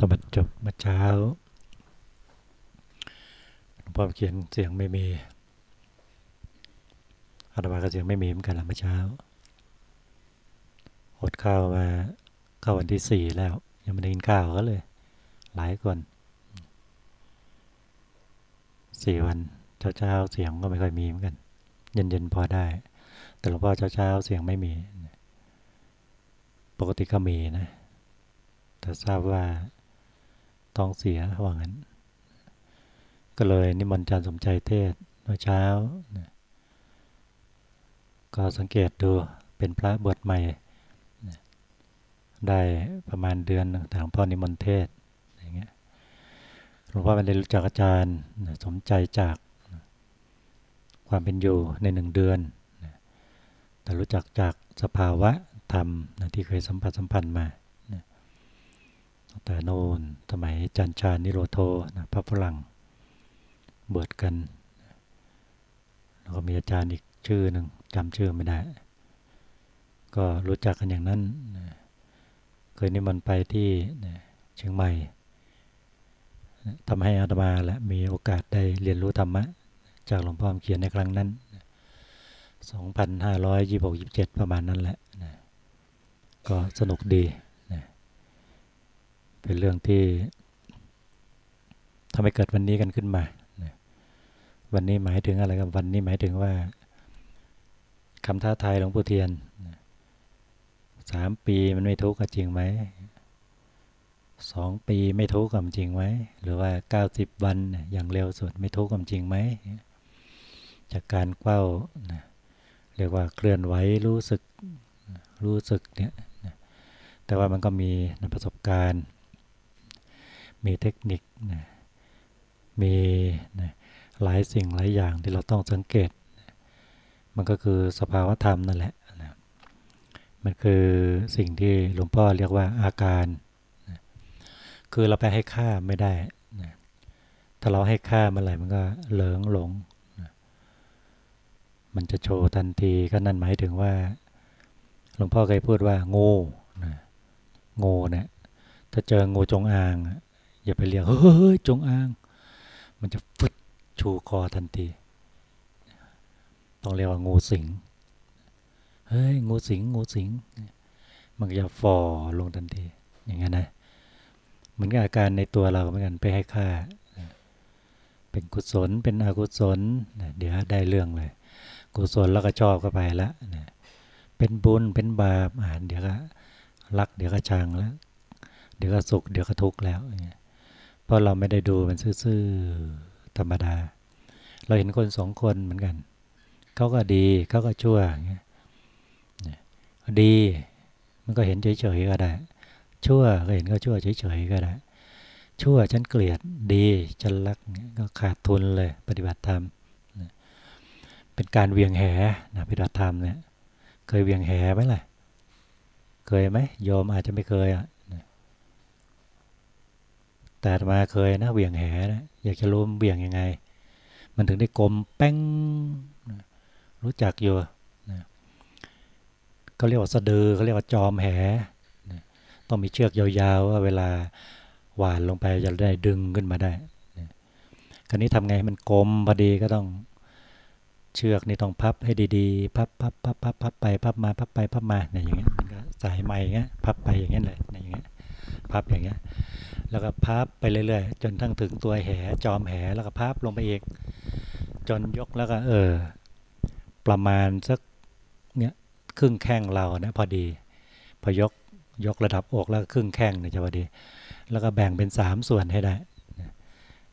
ตบัดจบเมื่อเช้าหลวงพ่อเขียนเสียงไม่มีอาตมาก็เสียงไม่มีเหมือนกันละเมื่อเช้าอดข้าวมาเข้าวันที่สี่แล้ว ยังไม่ได้กินข้าวก็เลย หลายคนสี่วันเช้าเช้าเสียงก็ไม่ค่อยมีเหมือนกัน เย็นเย็นพอได้ แต่หลวงพ่อเช้าเช้าเสียงไม่มี ปกติก็มีนะแต่ทราบว่า ท้องเสียว่างั้น ก็เลยนิมนต์อาจารย์สมใจเทศเมื่อเช้า ก็สังเกตดูเป็นพระบวชใหม่ ได้ประมาณเดือนต่หลวงพ่อนิมนต์เทศอย่างเงี้ยหลวงพ่อไม่ได้รู้จักอาจารย์สมใจจากความเป็นอยู่ในหนึ่งเดือน แต่รู้จักจากสภาวะธรรมที่เคยสัมผัสสัมพันธ์มา แต่โนนสมัยจันชานิโรโทนะพระฝรั่งบวชกัน แล้วก็มีอาจารย์อีกชื่อหนึ่งจำชื่อไม่ได้ ก็รู้จักกันอย่างนั้น เคยนิมนต์ไปที่เชียงใหม่ทำให้อาตมาและมีโอกาสได้เรียนรู้ธรรมะ จากหลวงพ่อเขียนในครั้งนั้น 2,526-27 ประมาณนั้นแหละ ก็สนุกดี เป็นเรื่องที่ทำให้เกิดวันนี้กันขึ้นมา วันนี้หมายถึงอะไรครับวันนี้หมายถึงว่าคำท้าทายหลวงปู่เทียนสามปีมันไม่ทุกข์จริงไหมสองปีไม่ทุกข์จริงไหมหรือว่าเก้าสิบวันอย่างเร็วสุดไม่ทุกข์จริงไหมจากการเฝ้าเรียกว่าเคลื่อนไหวรู้สึกรู้สึกเนี่ยแต่ว่ามันก็มีประสบการณ์ มีเทคนิคนะมีนะหลายสิ่งหลายอย่างที่เราต้องสังเกต มันก็คือสภาวธรรมนั่นแหละนะมันคือสิ่งที่หลวงพ่อเรียกว่าอาการนะคือเราไปให้ค่าไม่ได้นะถ้าเราให้ค่าเมื่อไหร่มันก็เหลิงหลงนะมันจะโชว์ทันทีก็นั่นหมายถึงว่า หลวงพ่อเคยพูดว่างูนะงูเนะี่ยถ้าเจองูจงอาง อย่าไปเรียกเฮ้ยจงอาง มันจะฟึดชูคอทันที ต้องเรียกว่างูสิงเฮ้ยงูสิงงูสิง มันจะฝ่อลงทันที อย่างนั้นนะเหมือนกับอาการในตัวเราเหมือนกันไปให้ค่า เป็นกุศลเป็นอกุศลเดี๋ยวได้เรื่องเลย กุศลแล้วก็ชอบก็ไปละเป็นบุญเป็นบาปอ่านเดี๋ยวก็รักเดี๋ยวก็ชังแล้ว เดี๋ยวก็สุขเดี๋ยวก็ทุกข์แล้วเนี่ย เพราะเราไม่ได้ดูมันซื่อๆธรรมดา เราเห็นคนสองคนเหมือนกัน เขาก็ดีเขาก็ชั่วเงี้ยดีมันก็เห็นเฉยๆก็ได้ ชั่วก็เห็นก็ชั่วเฉยๆก็ได้ ชั่วฉันเกลียดดีฉันรักก็ขาดทุนเลย ปฏิบัติธรรมเป็นการเวียงแหนะปฏิบัติธรรมเนี่ย เคยเวียงแหไหมล่ะ เคยไหมโยมอาจจะไม่เคยอะ แต่มาเคยนะเบี่ยงแหนะอยากจะรู้เบี่ยงยังไง มันถึงได้กลมแป้งรู้จักอยู่นะเขาเรียกว่าสะดือเขาเรียกว่าจอมแหนะต้องมีเชือกยาวๆว่าเวลาหวานลงไปจะได้ดึงขึ้นมาได้นะคราวนี้ทำไงให้มันกลมพอดีก็ต้องเชือกนี่ต้องพับให้ดีๆ พับพับพับพับพับไปพับมาพับไปพับมาเนี่ยอย่างเงี้ยสายไม้เงี้ยพับไปอย่างเงี้ยเลยอย่างเงี้ย พับอย่างเงี้ย แล้วก็พับไปเรื่อยๆ จนทั้งถึงตัวแหจอมแหแล้วก็พับลงไปอีก จนยกแล้วก็เออ ประมาณสักเนี้ยครึ่งแข้งเรานะพอดี พอยกยกระดับอกแล้วครึ่งแข้งเนี่ยจะพอดี แล้วก็แบ่งเป็นสามส่วนให้ได้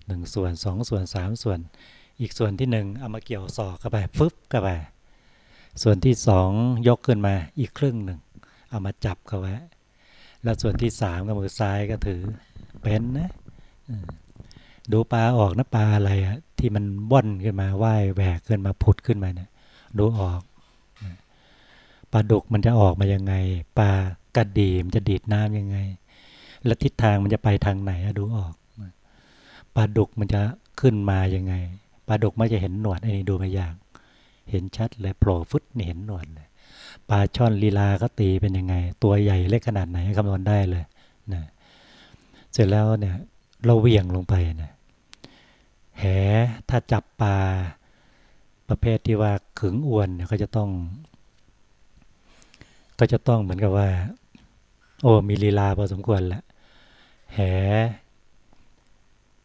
หนึ่งส่วนสองส่วนสามส่วน อีกส่วนที่หนึ่งเอามาเกี่ยวศอกเข้าไปฟึบเข้าไปส่วนที่สองยกขึ้นมาอีกครึ่งหนึ่ง เอามาจับเข้าไว้ แล้วส่วนที่สามก็มือซ้ายก็ถือเป็นนะดูปลาออกนะปลาอะไรอะที่มันว่อนขึ้นมาว่ายแหวกขึ้นมาผุดขึ้นมาเนี่ยดูออกปลาดุกมันจะออกมายังไงปลากระดีมันจะดีดน้ำยังไง แล้วทิศทางมันจะไปทางไหนดูออกปลาดุกมันจะขึ้นมายังไงปลาดุกไม่จะเห็นหนวดไอ้นี่ดูไม่ยาก เห็นชัดเลยโผล่ฟุตนี่เห็นหนวดเลย ปลาช่อนลีลาก็ตีเป็นยังไง ตัวใหญ่เล็กขนาดไหนคำนวณได้เลยนะเสร็จแล้วเนี่ยเราเหวี่ยงลงไปนะแหถ้าจับปลาประเภทที่ว่าขึงอวนเนี่ยก็จะต้อง ก็จะต้องเหมือนกับว่า โอ้มีลีลาพอสมควรแหละแห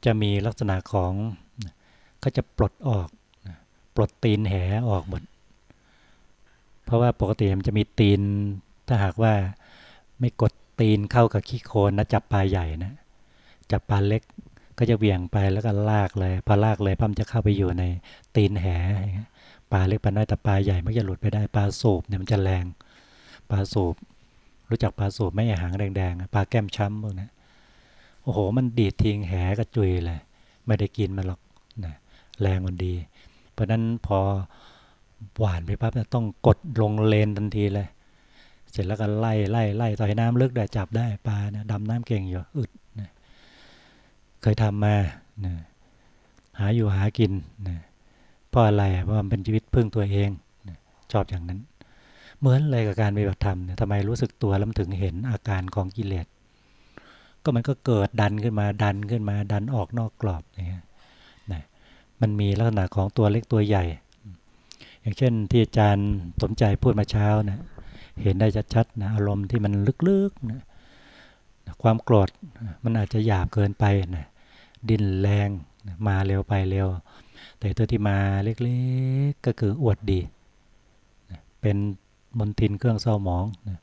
จะมีลักษณะของก็จะปลดออกปลดตีนแหออกหมด เพราะว่าปกติมันจะมีตีน ถ้าหากว่าไม่กดตีนเข้ากับขี้โคลนนะจับปลาใหญ่นะจับปลาเล็กก็จะเบี่ยงไปแล้วก็ลากเลยพอลากเลยปั้มจะเข้าไปอยู่ในตีนแหปลาเล็กปลาน้อยแต่ปลาใหญ่ไม่จะหลุดไปได้ปลาสูบเนี่ยมันจะแรงปลาสูบ รู้จักปลาสูบไม่หางแดงๆปลาแก้มช้ำพวกนี้โอ้โห มันดีดทิ้งแหกระจุยเลย ไม่ได้กินมันหรอกนะแรงมันดี เพราะนั้นพอ หวานไปปั๊บต้องกดลงเลนทันทีเลย เสร็จแล้วก็ไล่ไล่ไล่ต่อยน้ำลึกได้จับได้ปลานะดำน้ำเก่งอยู่อึดนะเคยทำมานะหาอยู่หากินนะเพราะอะไรเพราะมันเป็นชีวิตพึ่งตัวเองนะชอบอย่างนั้น เหมือนเลยกับการปฏิบัติธรรมทำไมรู้สึกตัวแล้วมันถึงเห็นอาการของกิเลสก็มันก็เกิดดันขึ้นมาดันขึ้นมาดันออกนอกกรอบอย่างเงี้ยนะมันมีลักษณะของตัวเล็กตัวใหญ่ อย่างเช่นที่อาจารย์สมใจพูดมาเช้านะเห็นได้ชัดๆนะอารมณ์ที่มันลึกๆนะความโกรธมันอาจจะหยาบเกินไปนะดินแรงนะมาเร็วไปเร็ว แต่ตัวที่มาเล็กๆก็คืออวดดีนะเป็นมนทินเครื่องเศร้าหมองนะ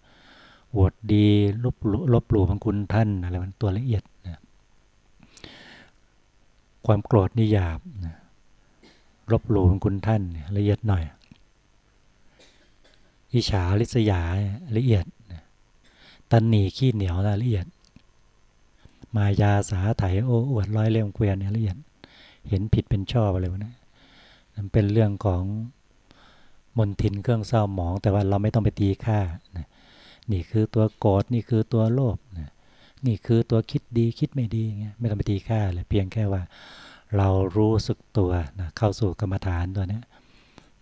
อวดดีลบลบหลู่พังคุณท่านอะไรมันตัวละเอียดนะความโกรธนี่หยาบนะ ลบหลู่พังคุณท่านละเอียดหน่อย อิจฉาลิษยาละเอียด ตันหนีขี้เหนียวละเอียด มายาสาไถโอ้อวดร้อยเล่มเกวียนละเอียด เห็นผิดเป็นชอบอะไรวะนะมันเป็นเรื่องของมนทินเครื่องเศร้าหมอง แต่ว่าเราไม่ต้องไปตีค่านะนี่คือตัวโกรธนี่คือตัวโลภนะนี่คือตัวคิดดีคิดไม่ดีเงี้ยไม่ต้องไปตีค่าเลยเพียงแค่ว่า เรารู้สึกตัวนะเข้าสู่กรรมฐานตัวนี้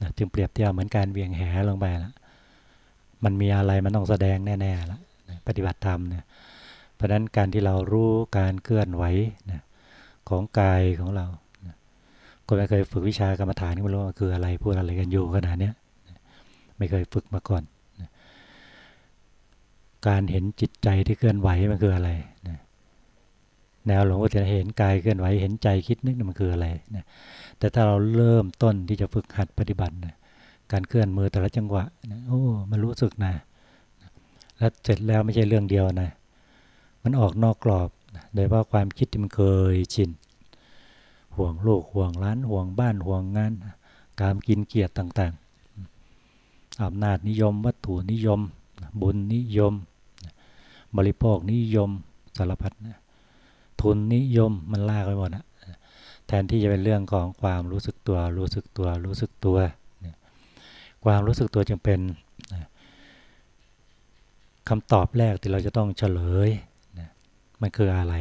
นะจึงเปรียบเทียบเหมือนการเวียงแหลงไปแล้วมันมีอะไรมันต้องแสดงแน่ๆแล้วนะปฏิบัติธรรมเนี่ยเพราะนั้นการที่เรารู้การเคลื่อนไหวนะของกายของเรานะคนไม่เคยฝึกวิชากรรมฐานก็ไม่รู้ว่าคืออะไรพูดอะไรกันอยู่ขนาดนี้ไม่เคยฝึกมาก่อนการเห็นจิตใจที่เคลื่อนไหวมันคืออะไรนะ แนวหลวงพ่อจะเห็นกายเคลื่อนไหวเห็นใจคิดนึกมันคืออะไรนะแต่ถ้าเราเริ่มต้นที่จะฝึกหัดปฏิบัตินะการเคลื่อนมือแต่ละจังหวะนะโอ้มันรู้สึกนะแล้วเสร็จแล้วไม่ใช่เรื่องเดียวนะ มันออกนอกกรอบโดยว่าความคิดที่มันเคยชินห่วงลูกห่วงร้านห่วงบ้านห่วงงาน การกินเกียรติต่างๆอำนาจนิยม วัตถุนิยม บุญนิยม บริโภคนิยมสารพัดนะ ทุนนิยมมันลากไปหมดนะแทนที่จะเป็นเรื่องของความรู้สึกตัว รู้สึกตัว รู้สึกตัว ความรู้สึกตัวจึงเป็นคำตอบแรกที่เราจะต้องเฉลย มันคืออะไร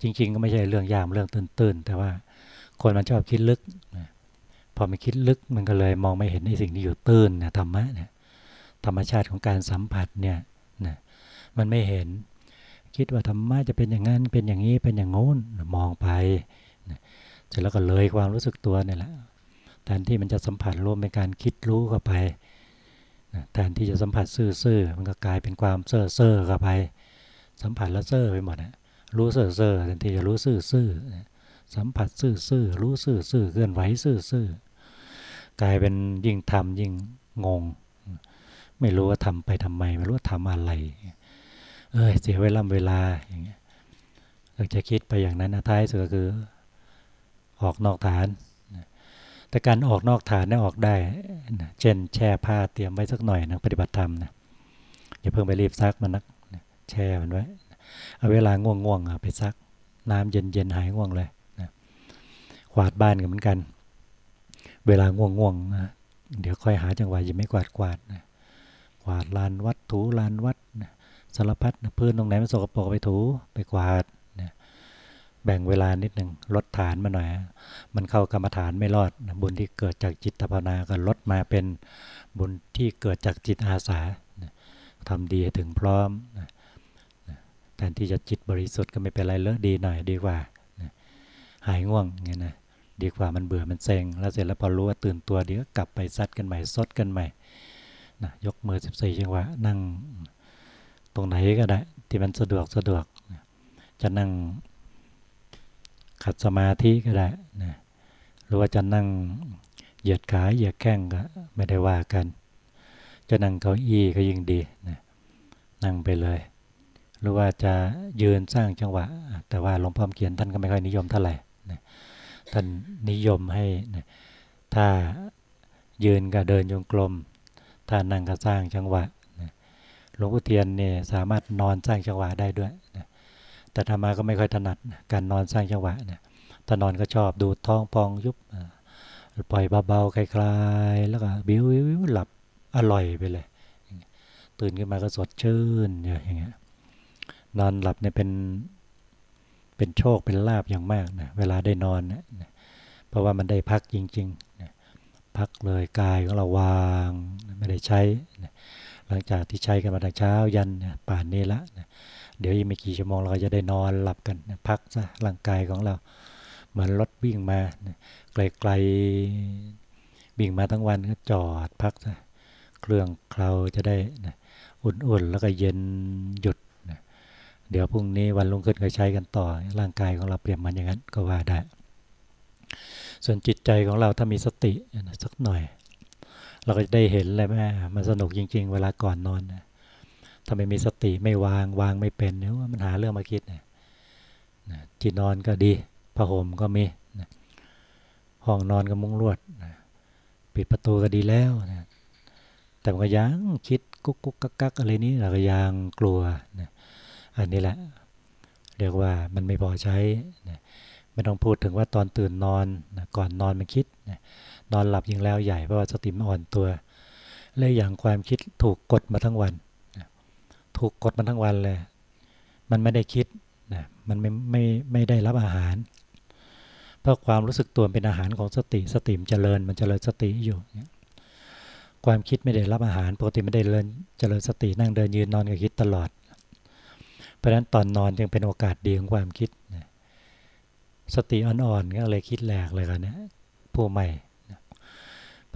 จริง ๆ ก็ไม่ใช่เรื่องยามเรื่องตื้นๆ แต่ว่าคนมันชอบคิดลึก พอมันคิดลึกมันก็เลยมองไม่เห็นในสิ่งที่อยู่ตื้นนะธรรมะเนี่ยธรรมชาติของการสัมผัสเนี่ยนะมันไม่เห็น คิดว่าธรรมะจะเป็นอย่างนั้นเป็นอย่างนี้เป็นอย่างโน้นมองไปเสร็จแล้วก็เลยความรู้สึกตัวนี่แหละแทนที่มันจะสัมผัสรวมเป็นการคิดรู้เข้าไปแทนที่จะสัมผัสซื่อๆมันก็กลายเป็นความเซ่อเซ่อเข้าไป สัมผัสแล้วเซ่อไปหมดนะรู้เซ่อเซ่อแทนที่จะรู้ซื่อๆสัมผัสซื่อๆรู้ซื่อๆเคลื่อนไหวซื่อๆกลายเป็นยิ่งทำยิ่งงง ไม่รู้ว่าทำไปทำไมไม่รู้ว่าทำอะไร เอ้ยเสียเวลาเวลาอย่างเงี้ยเราจะคิดไปอย่างนั้นนะท้ายสุดก็คือออกนอกฐาน แต่การออกนอกฐานเนี่ยออกได้เช่นแช่ผ้าเตรียมไว้สักหน่อยนะปฏิบัติธรรมนะอย่าเพิ่งไปรีบซักมันนักแช่มันไว้เอาเวลาง่วงง่วงไปซัก น้ำเย็นเย็นหายง่วงเลยนะกวาดบ้านกันเหมือนกัน เวลาง่วงง่วงนะเดี๋ยวค่อยหาจังหวะยังไม่กวาดกวาดนะกวาดลานวัดถูลานวัดนะ สารพัดพื้นตรงไหนมันสกปรกไปถูไปกวาดนะแบ่งเวลานิดหนึ่งลดฐานมาหน่อย มันเข้ากรรมฐานไม่รอดนะบุญที่เกิดจากจิตภาวนาก็ลดมาเป็นบุญที่เกิดจากจิตอาสานะทำดีถึงพร้อมนะแทนที่จะจิตบริสุทธิ์ก็ไม่เป็นไรเลอะดีหน่อยดีกว่านะหายง่วงเงี้ยนะดีกว่ามันเบื่อมันเซ็งแล้วเสร็จแล้วพอรู้ว่าตื่นตัวเดี๋ยวกลับไปซัดกันใหม่ซดกันใหม่นะยกมือ 14จังหวะนั่ง ตรงไหนก็ได้ ที่มันสะดวกสะดวก จะนั่งขัดสมาธิก็ได้นะหรือว่าจะนั่งเหยียดขาเหยียดแข้งก็ไม่ได้ว่ากัน จะนั่งเก้าอี้ก็ยิ่งดีนะนั่งไปเลย หรือว่าจะยืนสร้างจังหวะ แต่ว่าหลวงพ่อเขียนท่านก็ไม่ค่อยนิยมเท่าไหร่นะท่านนิยมให้นะถ้ายืนก็เดินโยงกลม ถ้านั่งก็สร้างจังหวะ หลวงพ่อเทียนเนี่ยสามารถนอนสร้างจังหวะได้ด้วยนะแต่ธรรมาก็ไม่ค่อยถนัดการนอนสร้างจังหวะนะถ้านอนก็ชอบดูท้องพองยุบปล่อยเบาๆคลายๆแล้วก็บิ้วๆหลับอร่อยไปเลย ตื่นขึ้นมาก็สดชื่นอย่างเงี้ยนอนหลับเนี่ยเป็นเป็นโชคเป็นลาบอย่างมากนะเวลาได้นอนนะเพราะว่ามันได้พักจริงๆนะพักเลยกายของเราวางไม่ได้ใช้นะ หลังจากที่ใช้กันมาตั้งเช้ายันป่านนี้ละนะเดี๋ยวอีกไม่กี่ชั่วโมงเราก็จะได้นอนหลับกันนะพักซะร่างกายของเรา เหมือนรถวิ่งมานะไกลๆวิ่งมาทั้งวันก็จอดพักซะเครื่องเคลาจะได้นะอุ่นๆแล้วก็เย็นหยุดนะเดี๋ยวพรุ่งนี้วันรุ่งขึ้นก็ใช้กันต่อ ร่างกายของเราเปลี่ยนมันอย่างนั้นก็ว่าได้ ส่วนจิตใจของเราถ้ามีสตินะสักหน่อย เราก็จะได้เห็นเลยแม่มันสนุกจริง ๆ เวลาก่อนนอนนะถ้าไม่มีสติไม่วางวางไม่เป็นเนี่ยมันหาเรื่องมาคิดนะนะที่นอนก็ดีผ้าห่มก็มีนะห้องนอนก็มุ้งลวดนะปิดประตูก็ดีแล้วนะแต่มันก็ยังคิดกุ๊กกุ๊กกักกักอะไรนี้เราก็ยังกลัวนะอันนี้แหละ เรียกว่ามันไม่พอใช้นะไม่ต้องพูดถึงว่าตอนตื่นนอนนะก่อนนอนมันคิดนะ นอนหลับยิ่งแล้วใหญ่เพราะว่าสติมอ่อนตัวเลยอย่างความคิดถูกกดมาทั้งวัน ถูกกดมาทั้งวันเลย มันไม่ได้คิดนะมันไม่ไม่ไม่ได้รับอาหาร เพราะความรู้สึกตัวเป็นอาหารของสติสติมเจริญมันเจริญสติอยู่ ความคิดไม่ได้รับอาหารปกติไม่ได้เริญเจริญสตินั่งเดินยืนนอนก็คิดตลอด เพราะฉะนั้นตอนนอนจึงเป็นโอกาสดีของความคิดนะสติอ่อนๆก็เลยคิดแหลกเลยกันนะผู้ใหม่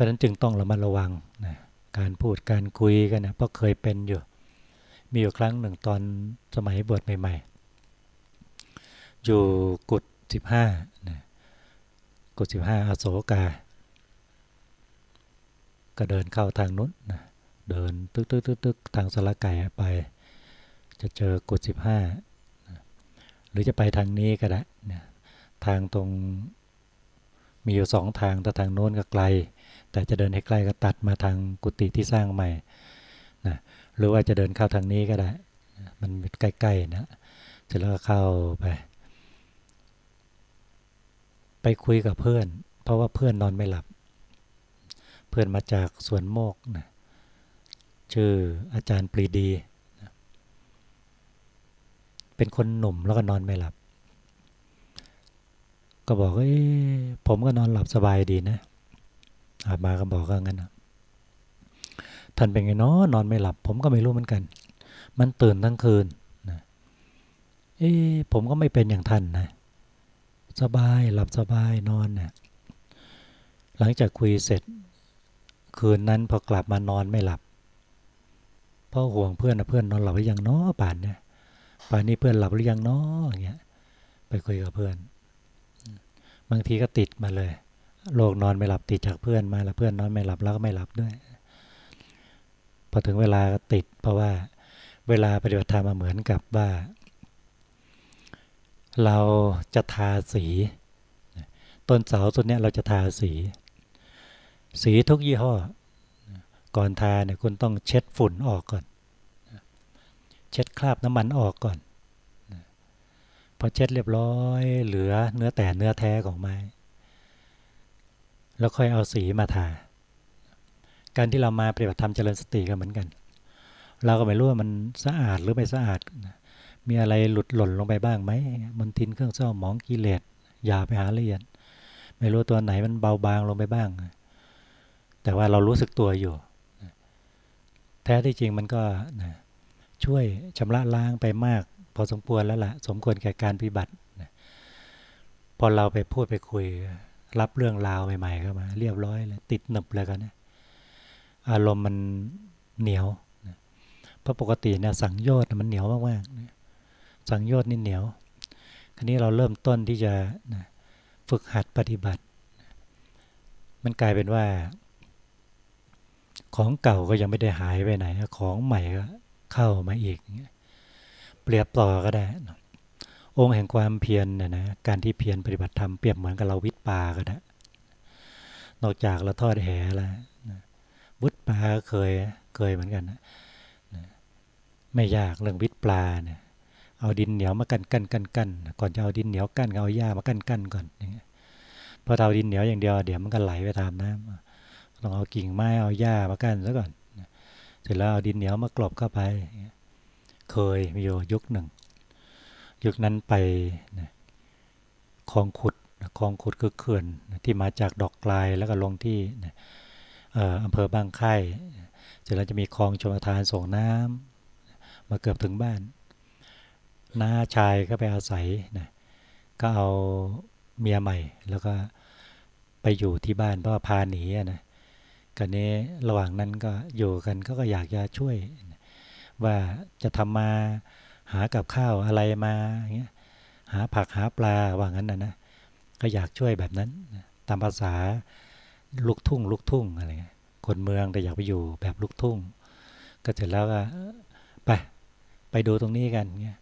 ราะฉะนั้นจึงต้องระมัดระวังนะการพูดการคุยกันนะเพราะเคยเป็นอยู่ มีอยู่ครั้งหนึ่งตอนสมัยบวชใหม่ ๆ อยู่กุฏสิบห้านะกุฏสิบห้าอโศกา ก็เดินเข้าทางนู้นนะเดินตึกตึกตึกตึกทางสละไก่ไป จะเจอกุฏสิบห้าหรือจะไปทางนี้ก็ได้นะทางตรง มีอยู่สองทางแต่ทางโน้นก็ไกล แต่จะเดินให้ใกล้ก็ตัดมาทางกุฏิที่สร้างใหม่นะหรือว่าจะเดินเข้าทางนี้ก็ได้ มันใกล้ๆนะเสร็จแล้วก็เข้าไป ไปคุยกับเพื่อน เพราะว่าเพื่อนนอนไม่หลับ เพื่อนมาจากสวนโมกนะชื่ออาจารย์ปรีดี เป็นคนหนุ่มแล้วก็นอนไม่หลับ ก็บอกว่าผมก็นอนหลับสบายดีนะอามาก็บอกว่างั้นนะท่านเป็นไงเนาะนอนไม่หลับ ผมก็ไม่รู้เหมือนกัน มันตื่นทั้งคืนนะเอ้ผมก็ไม่เป็นอย่างท่านนะ สบายหลับสบายนอนเนะี่ยหลังจากคุยเสร็จ คืนนั้นพอกลับมานอนไม่หลับเพราะห่วงเพื่อนนะเพื่อนนอนหลับหรือยังเนาะป่านเนี่ยป่านนี้เพื่อนหลับหรือยังเนาะอย่างเงี้ยไปคุยกับเพื่อน บางทีก็ติดมาเลย โรคนอนไม่หลับติดจากเพื่อนมาแล้วเพื่อนนอนไม่หลับแล้วก็ไม่หลับด้วย พอถึงเวลาก็ติด เพราะว่าเวลาปฏิบัติธรรมมาเหมือนกับว่า เราจะทาสี ต้นเสาต้นนี้เราจะทาสี สีทุกยี่ห้อ ก่อนทาเนี่ยคุณต้องเช็ดฝุ่นออกก่อน เช็ดคราบน้ำมันออกก่อน พอเช็ดเรียบร้อย เหลือเนื้อแต่เนื้อแท้ของไม้ แล้วค่อยเอาสีมาทา การที่เรามาปฏิบัติธรรมเจริญสติก็เหมือนกัน เราก็ไม่รู้ว่ามันสะอาดหรือไม่สะอาด มีอะไรหลุดหล่นลงไปบ้างไหมมันทินเครื่องเศร้าหมองกิเลสอย่าไปหาละเอียด ไม่รู้ตัวไหนมันเบาบางลงไปบ้าง แต่ว่าเรารู้สึกตัวอยู่ แท้ที่จริงมันก็ช่วยชำระล้างไปมาก พอสมควรแล้วล่ะ สมควรแก่การปฏิบัติพอเราไปพูดไปคุย รับเรื่องราวใหม่ๆเข้ามา เรียบร้อยเลยติดหนึบเลยกันนะอารมณ์มันเหนียวเพราะปกติเนี่ยสังโยชน์มันเหนียวมากๆสังโยชน์นี่เหนียว คราวนี้เราเริ่มต้นที่จะฝึกหัดปฏิบัติ มันกลายเป็นว่า ของเก่าก็ยังไม่ได้หายไปไหน ของใหม่ก็เข้ามาอีก เปรียบต่อก็ได้ องค์แห่งความเพียรเนี่ยนะการที่เพียรปฏิบัติธรรมเปรียบเหมือนกับเราวิทปลาก็ได้นอกจากเราทอดแหแล้ววุฒปลาเคยเคยเหมือนกันนะไม่ยากเรื่องวิทปลาเนี่ยเอาดินเหนียวมากันกันกันกันก่อนจะเอาดินเหนียวกั้นเอาหญ้ามากั้นกั้นก่อนอย่างเงี้ยพอเอาดินเหนียวอย่างเดียวเดี๋ยวมันก็ไหลไปตามน้ำต้องเอากิ่งไม้เอาหญ้ามากั้นซะก่อนเสร็จแล้วเอาดินเหนียวมากรบเข้าไปเเคยมีอยู่ยุคหนึ่ง ยุคนั้นไปคลองขุดคลองขุดคือเขื่อนที่มาจากดอกกลายแล้วก็ลงที่อำเภอบางไข่เสร็จแล้วจะมีคลองชมทานส่งน้ำมาเกือบถึงบ้านน้าชายก็ไปอาศัยนะก็เอาเมียใหม่ แล้วก็ไปอยู่ที่บ้านเพราะพาหนีนะกันนี้ระหว่างนั้นก็อยู่กันก็ก็อยากจะช่วย ว่าจะทำมาหากับข้าวอะไรมาเงี้ยหาผักหาปลาว่างั้นนะนะก็อยากช่วยแบบนั้นตามภาษาลูกทุ่งลูกทุ่งอะไรเงี้ยคนเมืองแต่อยากไปอยู่แบบลูกทุ่ง ก็เสร็จแล้วก็ไปไปดูตรงนี้กันเงี้ย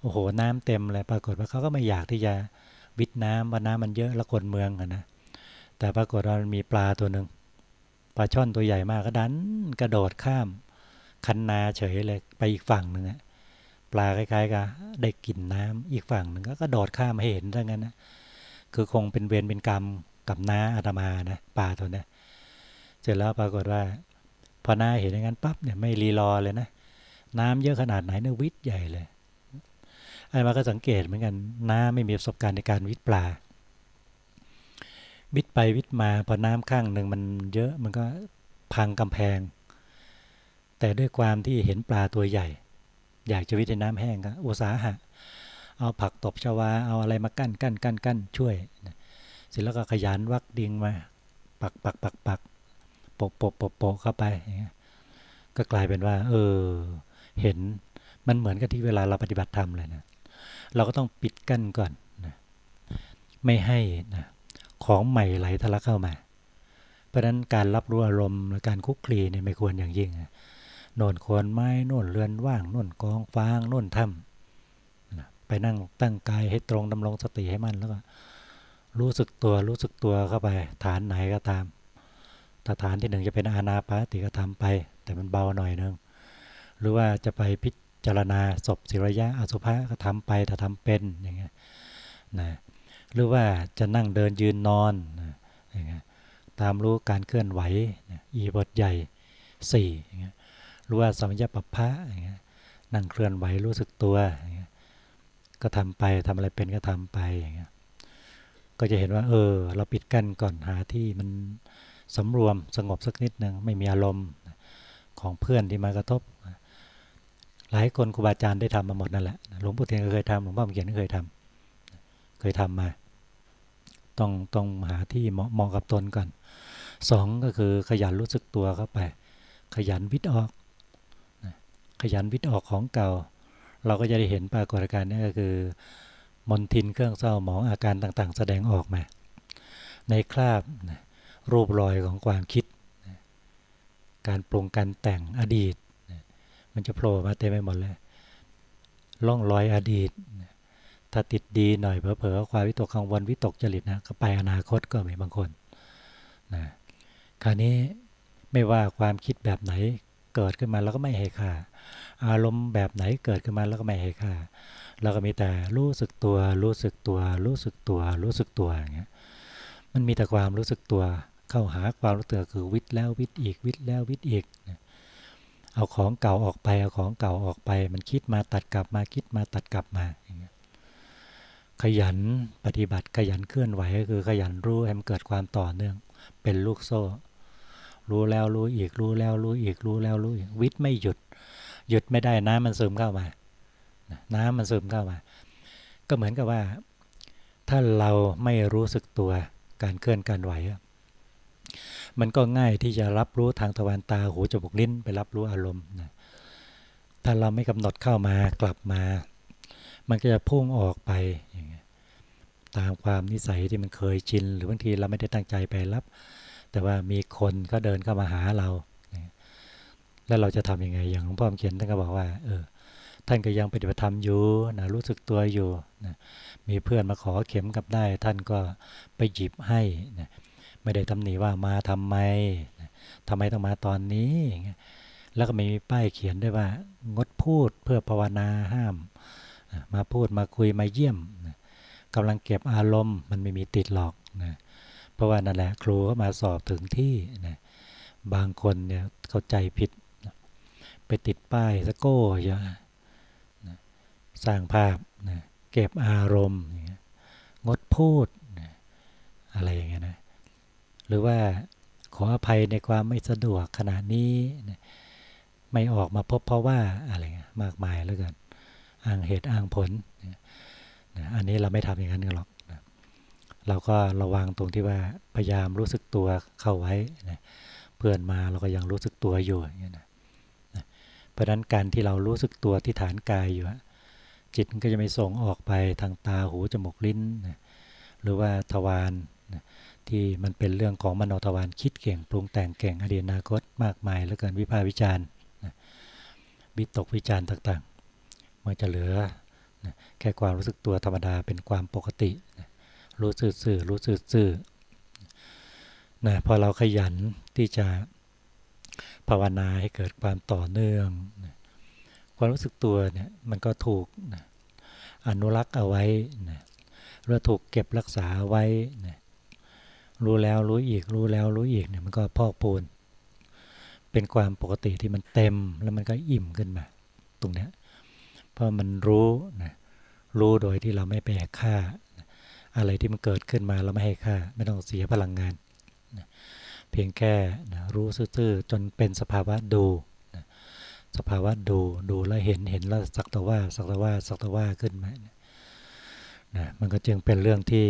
โอ้โหน้ำเต็มเลยปรากฏว่าเขาก็ไม่อยากที่จะวิทน้ำว่าน้ำมันเยอะละคนเมืองกันนะแต่ปรากฏว่ามันมีปลาตัวหนึ่งปลาช่อนตัวใหญ่มากก็ดันกระโดดข้าม คันนาเฉยเลยไปอีกฝั่งหนึ่งอะปลาคล้ายๆกับได้กลิ่นน้ำอีกฝั่งหนึ่งก็กระโดดข้ามให้เห็นซะงั้นนะคือคงเป็นเวรเป็นกรรมกับน้าอาตมานะปลาตัวนี้เสร็จแล้วปรากฏว่า พอน้าเห็นอย่างนั้นปั๊บเนี่ยไม่รีรอเลยนะน้ำเยอะขนาดไหนเนี่ยวิทย์ใหญ่เลยไอ้มาก็สังเกตเหมือนกันน้าไม่มีประสบการณ์ในการวิทย์ปลาวิทย์ไปวิทย์มาพอน้ำข้างหนึ่งมันเยอะมันก็พังกำแพง แต่ด้วยความที่เห็นปลาตัวใหญ่ อยากจะวิทยนน้ำแห้งก็อุตสาหะ เอาผักตบชวา เอาอะไรมากั้นกั้นกั้นกั้นช่วยเสร็จแล้วก็ขยันวักดิงมา ปักปักปักปักโปะโปะโปะโปะเข้าไปก็กลายเป็นว่า เออ เห็นมันเหมือนกับที่เวลาเราปฏิบัติธรรมเลยนะเราก็ต้องปิดกั้นก่อนนะไม่ให้นะของใหม่ไหลทะลักเข้ามา เพราะนั้นการรับรู้อารมณ์และการคุกคลีเนี่ยไม่ควรอย่างยิ่ง โน่นโคนไม้โน่นเรือนว่างโน่นกองฟางโน่นถ้ำไปนั่งตั้งกายให้ตรงดำรงสติให้มั่นแล้วก็รู้สึกตัวรู้สึกตัวเข้าไป ฐานไหนก็ตามถ้าฐานที่หนึ่งจะเป็นอานาปาติก็ทำไป แต่มันเบาหน่อยนึงหรือว่าจะไปพิจารณาศพสิระยะอสุภะก็ทำไปถ้าทำเป็นอย่างเงี้ยนะหรือว่าจะนั่งเดินยืนนอนนะอย่างเงี้ยตามรู้การเคลื่อนไหวอีบทใหญ่สี่อย่างเงี้ย รือว่าสมัญญปัปพะอย่างเงี้ยนั่งเคลื่อนไหวรู้สึกตัวอย่างเงี้ยก็ทำไปทำอะไรเป็นก็ทำไปอย่างเงี้ยก็จะเห็นว่า เออ เราปิดกั้นก่อนหาที่มันสำรวมสงบสักนิดหนึ่งไม่มีอารมณ์ของเพื่อนที่มากระทบ หลายคนครูบาอาจารย์ได้ทำมาหมดนั่นแหละหลวงปู่เทียนก็เคยทำหลวงพ่อเขียนก็เคยทำเคยทำมา ต้องต้องหาที่เหมาะมาะกับตนก่อนสองก็คือขยันรู้สึกตัวเข้าไป ขยันวิทย์ออก ขยันวิทย์ออกของเก่า เราก็จะได้เห็นปรากฏการณ์นี้ก็คือ มนทินเครื่องเศร้าหมองอาการต่างๆ แสดงออกมา ในคราบรูปรอยของความคิด การปรุงการแต่งอดีต มันจะโผล่มาเต็มไปหมดเลยล่องรอยอดีต ถ้าติดดีหน่อยเผลอๆความวิตกกังวลวิตกจริตนะก็ไปอนาคตก็มีบางคนนะคราวนี้ไม่ว่าความคิดแบบไหน เกิดขึ้นมาแล้วก็ไม่ให้ค่า อารมณ์แบบไหนเกิดขึ้นมาแล้วก็ไม่ให้ค่า เราก็มีแต่รู้สึกตัว รู้สึกตัว รู้สึกตัว รู้สึกตัวอย่างเงี้ย มันมีแต่ความรู้สึกตัว เข้าหาความรู้ตัวคือวิทย์แล้ววิทย์อีกวิทย์แล้ววิทย์อีก เอาของเก่าออกไป เอาของเก่าออกไป มันคิดมาตัดกลับมาคิดมาตัดกลับมาอย่างเงี้ยขยันปฏิบัติขยันเคลื่อนไหวก็คือขยันรู้ให้มันเกิดความต่อเนื่อง เป็นลูกโซ่ รู้แล้วรู้อีกรู้แล้วรู้อีกรู้แล้วรู้อีกวิทย์ไม่หยุด หยุดไม่ได้นะมันซึมเข้ามาน้ำมันซึมเข้ามา ก็เหมือนกับว่า ถ้าเราไม่รู้สึกตัวการเคลื่อนการไหว มันก็ง่ายที่จะรับรู้ทางตะวันตาหูจมูกลิ้นไปรับรู้อารมณ์นะถ้าเราไม่กำหนดเข้ามากลับมา มันก็จะพุ่งออกไปอย่างเงี้ยตามความนิสัยที่มันเคยชิน หรือบางทีเราไม่ได้ตั้งใจไปรับ แต่ว่ามีคนก็เดินเข้ามาหาเรา แล้วเราจะทํำยังไง อย่างหลวงพ่อเขียนท่านก็บอกว่า เออ ท่านก็ยังปฏิบัติธรรมอยู่นะรู้สึกตัวอยู่นะมีเพื่อนมาขอเข็มกับได้ ท่านก็ไปหยิบให้นะไม่ได้ตำหนิว่ามาทำไมทำไมต้องมาตอนนี้แล้วก็ไม่มีป้ายเขียนด้วยว่างดพูดเพื่อภาวนาห้าม มาพูดมาคุยมาเยี่ยมกำลังเก็บอารมณ์มันไม่มีติดหรอกนะ ราะว่านั่นแหละครูก็มาสอบถึงที่นะบางคนเนี่ยเข้าใจผิดนะไปติดป้ายสะโก้เยอะนะสร้างภาพนะเก็บอารมณ์งดพูดนะอะไรอย่างเงี้ยนะหรือว่าขออภัยในความไม่สะดวกขณะนี้นะไม่ออกมาพบเพราะว่าอะไรเงี้ยมากมายแล้วกันอ้างเหตุอ้างผลนะอันนี้เราไม่ทำอย่างนั้นกันหรอก เราก็ระวังตรงที่ว่าพยายามรู้สึกตัวเข้าไว้นะเพื่อนมาเราก็ยังรู้สึกตัวอยู่เงี้ยนะเพราะนั้นการที่เรารู้สึกตัวที่ฐานกายอยู่จิตก็จะไม่ส่งออกไปทางตาหูจมูกลิ้นนะหรือว่าทวารนะที่มันเป็นเรื่องของมโนทวารคิดเก่งปรุงแต่งเก่งอดีตอนาคตมากมายแล้วเกินวิพากษ์วิจารณ์วิตกวิจารณ์ต่างๆมันจะเหลือแค่ความรู้สึกตัวธรรมดาเป็นความปกติ รู้สื่อๆรู้สื่อๆนะพอเราขยันที่จะภาวนาให้เกิดความต่อเนื่องนะความรู้สึกตัวเนี่ยมันก็ถูกนะอนุรักษ์เอาไว้นะหรือถูกเก็บรักษาไว้นะรู้แล้วรู้อีกรู้แล้วรู้อีกเนี่ยมันก็พอกปูน เป็นความปกติที่มันเต็มแล้วมันก็อิ่มขึ้นมา ตรงเนี้ยเพราะมันรู้นะรู้โดยที่เราไม่ไปแหกค่า อะไรที่มันเกิดขึ้นมาเราไม่ให้ค่า ไม่ต้องเสียพลังงานนะเพียงแค่นะรู้ซื่อๆจนเป็นสภาวะดูนะสภาวะดูดูแล้วเห็นเห็นแล้วสักตว่าสักตว่าสักตว่าขึ้นมานะมันก็จึงเป็นเรื่องที่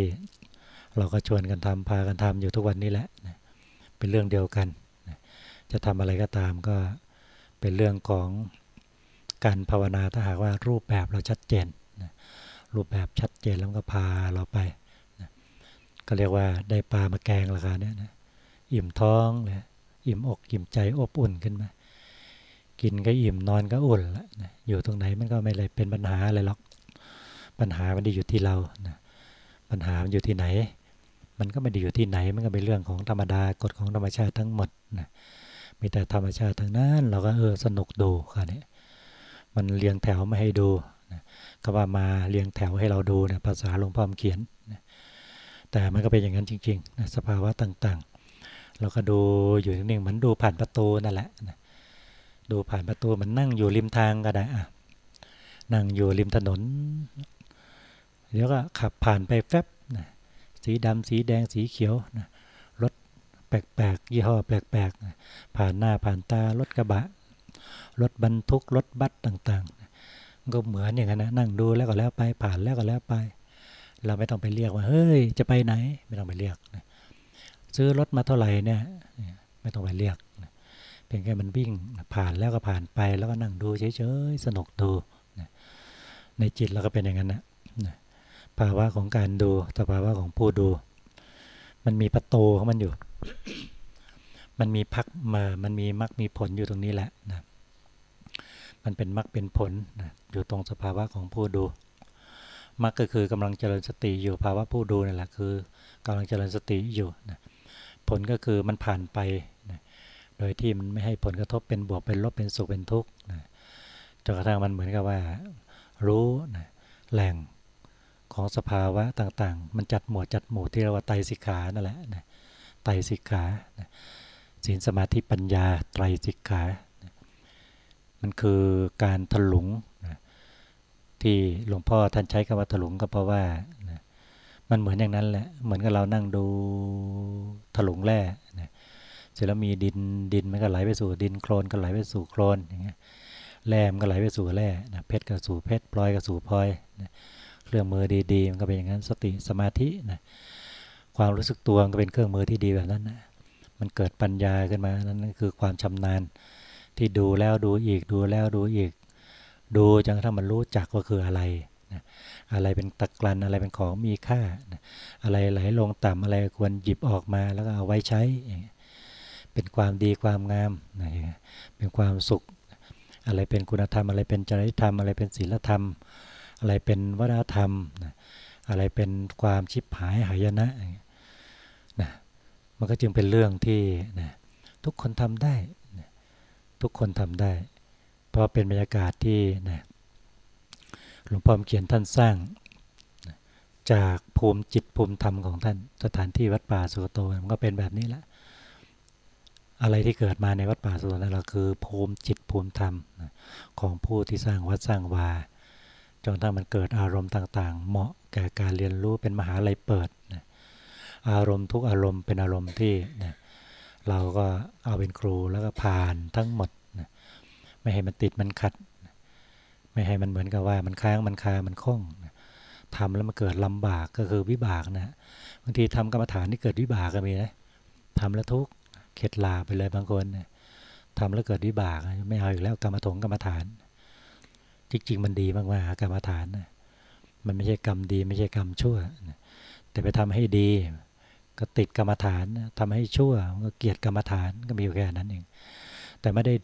เราก็ชวนกันทำพากันทำอยู่ทุกวันนี้แหละนะเป็นเรื่องเดียวกันนะจะทำอะไรก็ตามก็เป็นเรื่องของการภาวนาถ้าหากว่ารูปแบบเราชัดเจน รูปแบบชัดเจนแล้วก็พาเราไปนะก็เรียกว่าได้ปลามาแกงราคาเนี้ยนะอิ่มท้องเลยอิ่มอกอิ่มใจอบอุ่นขึ้นมา กินก็อิ่มนอนก็อุ่นละนะอยู่ตรงไหนมันก็ไม่เลยเป็นปัญหาอะไรหรอก ปัญหามันได้อยู่ที่เรานะปัญหามันอยู่ที่ไหน มันก็ไม่ได้อยู่ที่ไหนมันก็เป็นเรื่องของธรรมดากฎของธรรมชาติทั้งหมดนะมีแต่ธรรมชาติทั้งนั้น เราก็เออสนุกดูค่ะเนี่มันเรียงแถวมาให้ดู ก็ว่ามาเรียงแถวให้เราดูนะภาษาหลวงพ่อเขียนนะแต่มันก็เป็นอย่างนั้นจริงๆนะสภาวะต่างๆ เราก็ดูอยู่นิ่งๆเหมือนดูผ่านประตูนั่นแหละนะดูผ่านประตูมันนั่งอยู่ริมทางก็ได้อะนั่งอยู่ริมถนน เดี๋ยวก็ขับผ่านไปแฟบนะสีดำสีแดงสีเขียวนะรถแปลกๆยี่ห้อแปลกๆนะผ่านหน้าผ่านตารถกระบะ รถบรรทุกรถบัสต่างๆ ก็เหมือนอย่างนั้นนะนั่งดูแล้วก็แล้วไปผ่านแล้วก็แล้วไป เราไม่ต้องไปเรียกว่าเฮ้ยจะไปไหน ไม่ต้องไปเรียกนะซื้อรถมาเท่าไหร่เนี่ยไม่ต้องไปเรียกนะเพียงแค่มันวิ่งผ่านแล้วก็ผ่านไปแล้วก็นั่งดูเฉยๆสนุกดูนะในจิตเราก็เป็นอย่างนั้นนะนะภาวะของการดูสภาวะของผู้ดู มันมีประตูของมันอยู่ มันมีพักมามันมีมรรคมีผลอยู่ตรงนี้แหละนะ มันเป็นมรรคเป็นผลนะอยู่ตรงสภาวะของผู้ดูมรรคก็คือกำลังเจริญสติอยู่ภาวะผู้ดูนั่แหละคือกำลังเจริญสติอยู่นะผลก็คือมันผ่านไปนะโดยที่มันไม่ให้ผลกระทบเป็นบวกเป็นลบเป็นสุขเป็นทุกข์นะจนกระทั่งมันเหมือนกับว่า รู้นะแหล่งของสภาวะต่างๆ มันจัดหมวดจัดหมู่ที่เรียกว่าไตรสิกขานั่นแหละนะไตรสิกขาศีลสมาธิปัญญาไตรสิกขา มันคือการถลุงนะที่หลวงพ่อท่านใช้คำว่าถลุงก็เพราะว่านะมันเหมือนอย่างนั้นแหละ เหมือนกับเรานั่งดูถลุงแร่นะเสร็จแล้วมีดินดินมันก็ไหลไปสู่ดินโคลนก็ไหลไปสู่โคลนอย่างเงี้ยแร่มันก็ไหลไปสู่แร่นะเพชรก็สู่เพชรพลอยก็สู่พลอยนะเครื่องมือดีๆมันก็เป็นอย่างนั้นสติสมาธินะความรู้สึกตัวก็เป็นเครื่องมือที่ดีแบบนั้นนะมันเกิดปัญญาขึ้นมานั่นคือความชำนาญ ที่ดูแล้วดูอีกดูแล้วดูอีก ดูจนกระทั่งมันรู้จักว่าคืออะไรนะอะไรเป็นตะกรันอะไรเป็นของมีค่านะอะไรไหลลงต่ำอะไรควรหยิบออกมาแล้วก็เอาไว้ใช้ เป็นความดีความงามนะเป็นความสุข อะไรเป็นคุณธรรม อะไรเป็นจริยธรรม อะไรเป็นศีลธรรม อะไรเป็นวัฒนธรรมนะอะไรเป็นความชิบหายหายนะนะมันก็จึงเป็นเรื่องที่นะทุกคนทำได้ ทุกคนทำได้ เพราะเป็นบรรยากาศที่นะหลวงพ่อเขียนท่านสร้าง จากภูมิจิตภูมิธรรมของท่านสถานที่วัดป่าสุโตมันก็เป็นแบบนี้แหละอะไรที่เกิดมาในวัดป่าสุโตนั่นเราคือภูมิจิตภูมิธรรมของผู้ที่สร้างวัดสร้างวาจนถ้ามันเกิดอารมณ์ต่างๆ เหมาะแก่การเรียนรู้เป็นมหาลัยเปิดนะอารมณ์ทุกอารมณ์เป็นอารมณ์ที่นะ เราก็เอาเป็นครูแล้วก็ผ่านทั้งหมดนะไม่ให้มันติดมันขัดนะไม่ให้มันเหมือนกับว่ามันค้างมันคา มันคล้องนะทำแล้วมันเกิดลำบากก็คือวิบากนะบางทีทำกรรมฐานที่เกิดวิบากก็มีนะทำแล้วทุกข์เข็ดลาไปเลยบางคนนะทำแล้วเกิดวิบากไม่เอาอีกแล้วกรรมถงกรรมฐาน จริงๆมันดีมากๆกรรมฐานนะมันไม่ใช่กรรมดี ไม่ใช่กรรมชั่วนะแต่ไปทำให้ดี ก็ติดกรรมฐานทำให้ชั่วก็เกลียดกรรมฐานก็มีแค่นั้นเอง แต่ไม่ได้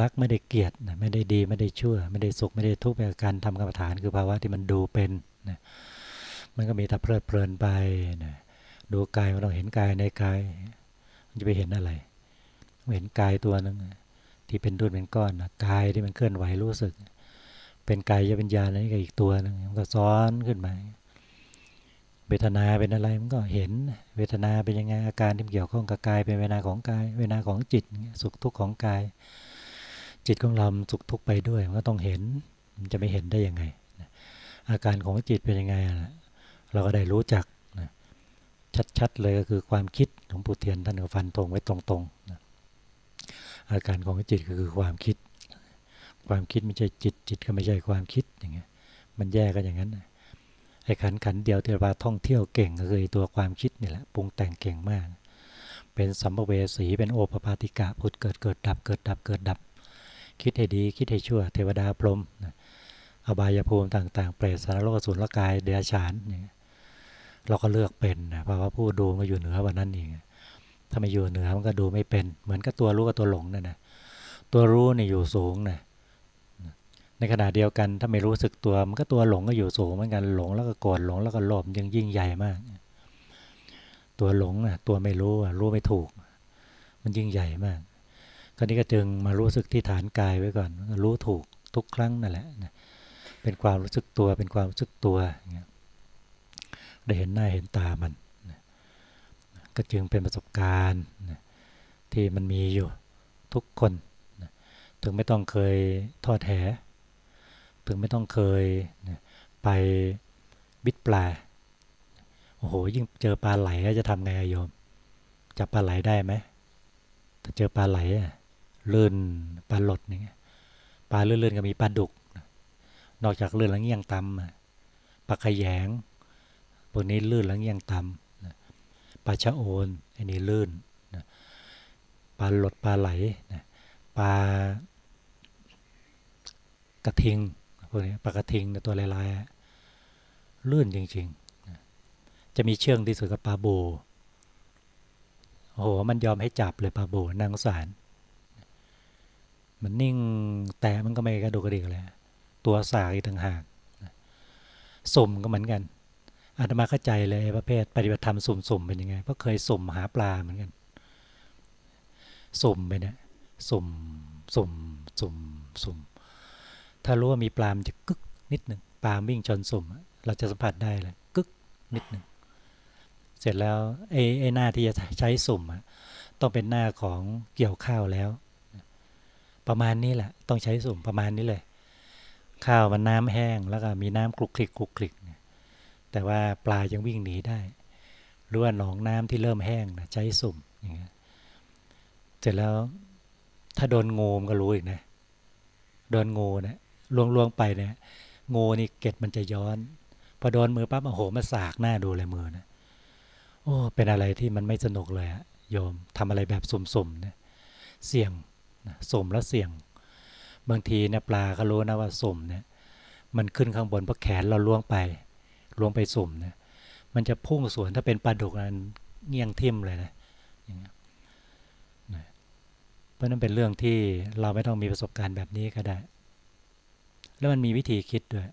รักไม่ได้เกลียดไม่ได้ดีไม่ได้ชั่ว ไม่ได้สุขไม่ได้ทุกข์แบบการทำกรรมฐานคือภาวะที่มันดูเป็นนะมันก็มีแต่เพลิดเพลินไปนะดูกายมันต้องเห็นกายในกาย มันจะไปเห็นอะไร เห็นกายตัวนึงที่เป็นดุนเป็นก้อนนะกายที่มันเคลื่อนไหวรู้สึก เป็นกายจะเป็นญาณนี่ก็อีกตัวนึงมันก็ซ้อนขึ้นมา เวทนาเป็นอะไรมันก็เห็น เวทนาเป็นยังไงอาการที่เกี่ยวข้องกับกายเป็นเวทนาของกาย เวทนาของจิตสุขทุกข์ของกาย จิตของเราสุขทุกข์ไปด้วยมันก็ต้องเห็นมันจะไม่เห็นได้ยังไง อาการของจิตเป็นยังไงเราก็ได้รู้จักชัดๆเลยก็คือความคิดหลวงปู่เทียนท่านก็ฟันตรงไว้ตรงๆอาการของจิตก็คือความคิด ความคิดไม่ใช่จิตจิตก็ไม่ใช่ความคิดอย่างเงี้ยมันแยกกันอย่างนั้น ไอ้ขันขันเดียวเทว่าท่องเที่ยวเก่งก็คือตัวความคิดนี่แหละปรุงแต่งเก่งมาก เป็นสัมภเวสีเป็นโอปปาติกะพุทเกิดเกิดดับเกิดดับเกิดดับ คิดให้ดีคิดให้ชั่ว เทวดาพรหมอบายภูมิต่าง ๆ เปรตสารโลกสุรกายเดรัจฉานเนี่ยเราก็เลือกเป็นนะเพราะว่าผู้ดูมาอยู่เหนือวันนั้นเองถ้าไม่อยู่เหนือมันก็ดูไม่เป็น เหมือนกับตัวรู้กับตัวหลงนั่นนะตัวรู้เนี่ยอยู่สูงนะ ในขณะเดียวกันถ้าไม่รู้สึกตัวมันก็ตัวหลงก็อยู่สูงเหมือนกันหลงแล้วก็โกรธหลงแล้วก็โลภยังยิ่งใหญ่มาก ตัวหลงอะตัวไม่รู้อะรู้ไม่ถูก มันยิ่งใหญ่มากคราวนี้ก็จึงมารู้สึกที่ฐานกายไว้ก่อน รู้ถูกทุกครั้งนั่นแหละเป็นความรู้สึกตัวเป็นความรู้สึกตัวได้เห็นหน้าเห็นตามันก็จึงเป็นประสบการณ์ที่มันมีอยู่ทุกคน ถึงไม่ต้องเคยทอดแห ถึงไม่ต้องเคยไปบิดปลา โอ้โห ยิ่งเจอปลาไหลจะทำไงโยม จับปลาไหลได้ไหม ถ้าเจอปลาไหลลื่นปลาหลดนี่ปลาลื่นๆก็มีปลาดุก นอกจากลื่นแล้วยังตำปลาขยงพวกนี้ลื่นแล้วยังต่ำปลาชะโอนอันนี้ลื่นปลาหลดปลาไหลปลากระทิง พวกนี้ปลากระทิงตัวลายๆลื่นจริงๆ จะมีเชื่องที่สุดกับปลาโบโอ้โหมันยอมให้จับเลยปลาโบนางสาร มันนิ่งแต่มันก็ไม่กระดูกกระดิกเลยตัวสากอีกต่างหากสมก็เหมือนกันอาตมาเข้าใจเลยประเภทปฏิบัติธรรมสุ่มๆเป็นยังไงเพราะเคยสุ่มหาปลาเหมือนกัน สุ่มไปเนี่ยสุ่มสุ่มสุ่มสุ่ม ถ้ารู้ว่ามีปลามันจะกึกนิดหนึ่งปลาวิ่งชนสุ่ม เราจะสัมผัสได้เลยกึกนิดหนึ่งเสร็จแล้วไอ้ไอ้หน้าที่จะใช้สุ่มต้องเป็นหน้าของเกี่ยวข้าวแล้ว ประมาณนี้แหละ ต้องใช้สุ่มประมาณนี้เลย ข้าวมันน้ำแห้งแล้วก็มีน้ำคลุกคลิกคลุกคลิกแต่ว่าปลายังวิ่งหนีได้ หรือว่าหนองน้ำที่เริ่มแห้งนะใช้สุ่มอย่างเงี้ยเสร็จแล้วถ้าโดนงูมันก็รู้อีกนะโดนงูเนี่ย ลวงลวงไปเนี่ยงูนี่เก็ดมันจะย้อน พอโดนมือปั๊บโอ้โหมันสากหน้าดูเลยมือนะโอ้เป็นอะไรที่มันไม่สนุกเลยอะโยมทำอะไรแบบสุ่มๆเนี่ยเสี่ยงนะสุ่มแล้วเสี่ยง บางทีเนี่ยปลาก็รู้นะว่าสุ่มเนี่ยมันขึ้นข้างบนเพราะแขนเราล่วงไปล่วงไปสุ่มเนี่ยมันจะพุ่งสวนถ้าเป็นปลาดุกนั้นเงี้ยงทิ่มเลยนะอย่างเงี้ยเพราะนั้นเป็นเรื่องที่เราไม่ต้องมีประสบการณ์แบบนี้ก็ได้ แล้วมันมีวิธีคิดด้วย